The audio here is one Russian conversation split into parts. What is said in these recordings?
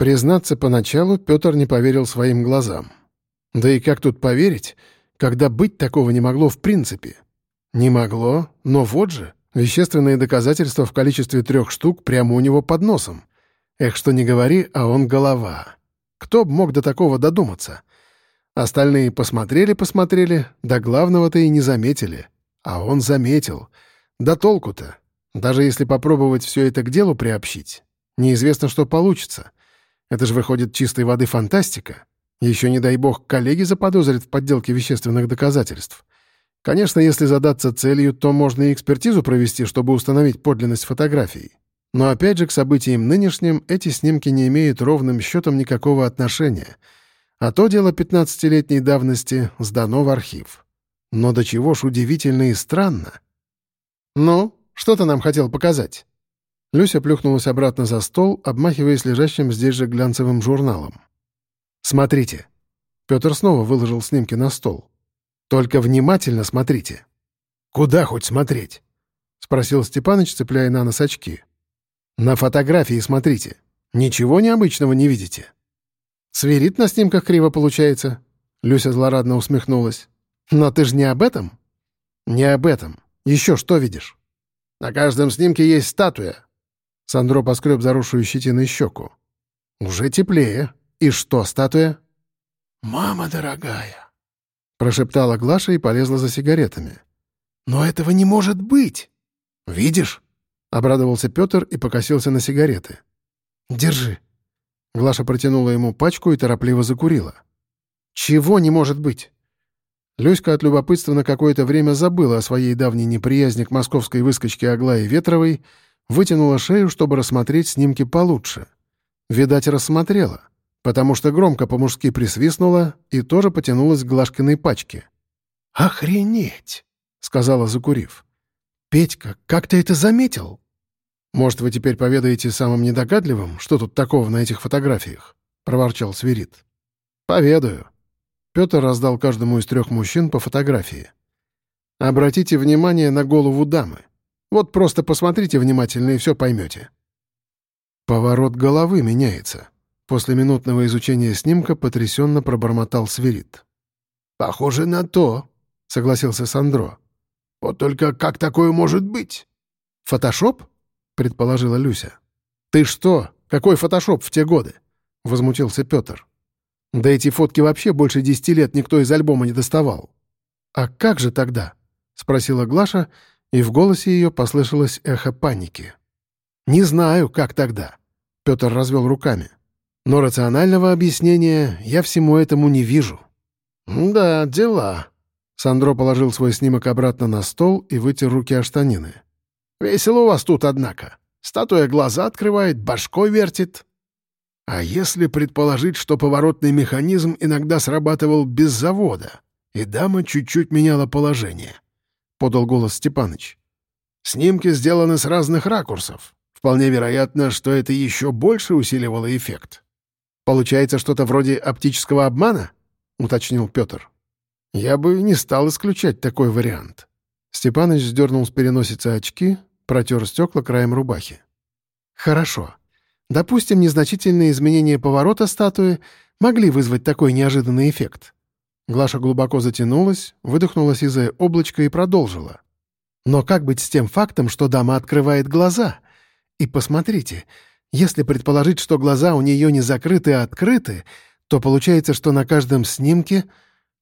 Признаться, поначалу Петр не поверил своим глазам. Да и как тут поверить, когда быть такого не могло в принципе? Не могло, но вот же, вещественные доказательства в количестве трех штук прямо у него под носом. Эх, что не говори, а он голова. Кто б мог до такого додуматься? Остальные посмотрели-посмотрели, да главного-то и не заметили. А он заметил. Да толку-то. Даже если попробовать все это к делу приобщить, неизвестно, что получится. Это же выходит чистой воды фантастика. Еще, не дай бог, коллеги заподозрят в подделке вещественных доказательств. Конечно, если задаться целью, то можно и экспертизу провести, чтобы установить подлинность фотографий. Но опять же, к событиям нынешним эти снимки не имеют ровным счетом никакого отношения. А то дело 15-летней давности сдано в архив. Но до чего ж удивительно и странно. «Ну, что ты нам хотел показать?» Люся плюхнулась обратно за стол, обмахиваясь лежащим здесь же глянцевым журналом. «Смотрите». Петр снова выложил снимки на стол. «Только внимательно смотрите». «Куда хоть смотреть?» — спросил Степаныч, цепляя на нос очки. «На фотографии смотрите. Ничего необычного не видите». «Сверит на снимках криво получается?» Люся злорадно усмехнулась. «Но ты же не об этом?» «Не об этом. Еще что видишь?» «На каждом снимке есть статуя», Сандро поскреб заросшую щетиной щеку. «Уже теплее. И что, статуя?» «Мама дорогая», — прошептала Глаша и полезла за сигаретами. «Но этого не может быть!» «Видишь?» — обрадовался Петр и покосился на сигареты. «Держи». Глаша протянула ему пачку и торопливо закурила. «Чего не может быть?» Люська от любопытства на какое-то время забыла о своей давней неприязни к московской выскочке Аглае Ветровой Вытянула шею, чтобы рассмотреть снимки получше. Видать, рассмотрела, потому что громко по-мужски присвистнула и тоже потянулась к Глашкиной пачке. «Охренеть!» — сказала, закурив. «Петька, как ты это заметил?» «Может, вы теперь поведаете самым недогадливым, что тут такого на этих фотографиях?» — проворчал Свирит. «Поведаю». Петр раздал каждому из трех мужчин по фотографии. «Обратите внимание на голову дамы. Вот просто посмотрите внимательно и все поймете. Поворот головы меняется. После минутного изучения снимка потрясенно пробормотал Сверид. «Похоже на то», — согласился Сандро. «Вот только как такое может быть?» «Фотошоп?» — предположила Люся. «Ты что? Какой фотошоп в те годы?» — возмутился Петр. «Да эти фотки вообще больше десяти лет никто из альбома не доставал». «А как же тогда?» — спросила Глаша, и в голосе ее послышалось эхо паники. «Не знаю, как тогда», — Петр развел руками. «Но рационального объяснения я всему этому не вижу». «Да, дела». Сандро положил свой снимок обратно на стол и вытер руки о штанины. «Весело у вас тут, однако. Статуя глаза открывает, башкой вертит». А если предположить, что поворотный механизм иногда срабатывал без завода, и дама чуть-чуть меняла положение? Подал голос Степаныч. «Снимки сделаны с разных ракурсов. Вполне вероятно, что это еще больше усиливало эффект». «Получается что-то вроде оптического обмана?» — уточнил Петр. «Я бы не стал исключать такой вариант». Степаныч сдернул с переносицы очки, протер стекла краем рубахи. «Хорошо. Допустим, незначительные изменения поворота статуи могли вызвать такой неожиданный эффект. Глаша глубоко затянулась, выдохнула сизое облачко и продолжила. «Но как быть с тем фактом, что дама открывает глаза? И посмотрите, если предположить, что глаза у нее не закрыты, а открыты, то получается, что на каждом снимке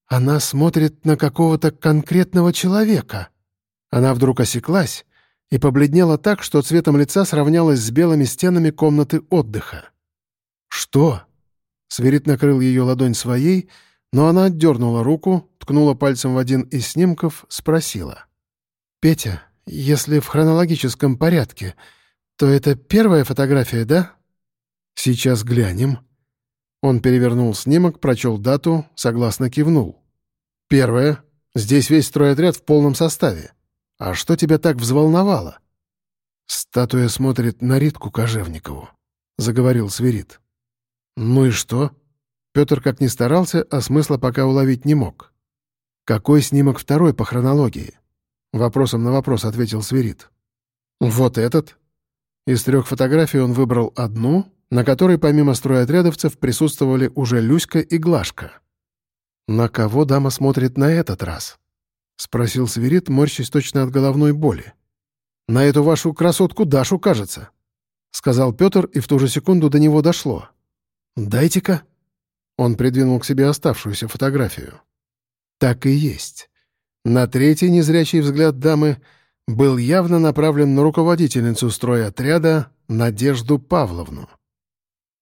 она смотрит на какого-то конкретного человека». Она вдруг осеклась и побледнела так, что цветом лица сравнялась с белыми стенами комнаты отдыха. «Что?» Сверид накрыл ее ладонь своей — но она отдернула руку, ткнула пальцем в один из снимков, спросила. «Петя, если в хронологическом порядке, то это первая фотография, да?» «Сейчас глянем». Он перевернул снимок, прочел дату, согласно кивнул. «Первая. Здесь весь стройотряд в полном составе. А что тебя так взволновало?» «Статуя смотрит на Ритку Кожевникову», — заговорил Сверид. «Ну и что?» Петр как ни старался, а смысла пока уловить не мог. «Какой снимок второй по хронологии?» Вопросом на вопрос ответил Сверид. «Вот этот». Из трех фотографий он выбрал одну, на которой помимо стройотрядовцев присутствовали уже Люська и Глашка. «На кого дама смотрит на этот раз?» — спросил Сверид, морщись точно от головной боли. «На эту вашу красотку Дашу, кажется», — сказал Петр, и в ту же секунду до него дошло. «Дайте-ка». Он придвинул к себе оставшуюся фотографию. Так и есть. На третий незрячий взгляд дамы был явно направлен на руководительницу стройотряда Надежду Павловну.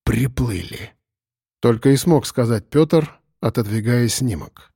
«Приплыли», — только и смог сказать Петр, отодвигая снимок.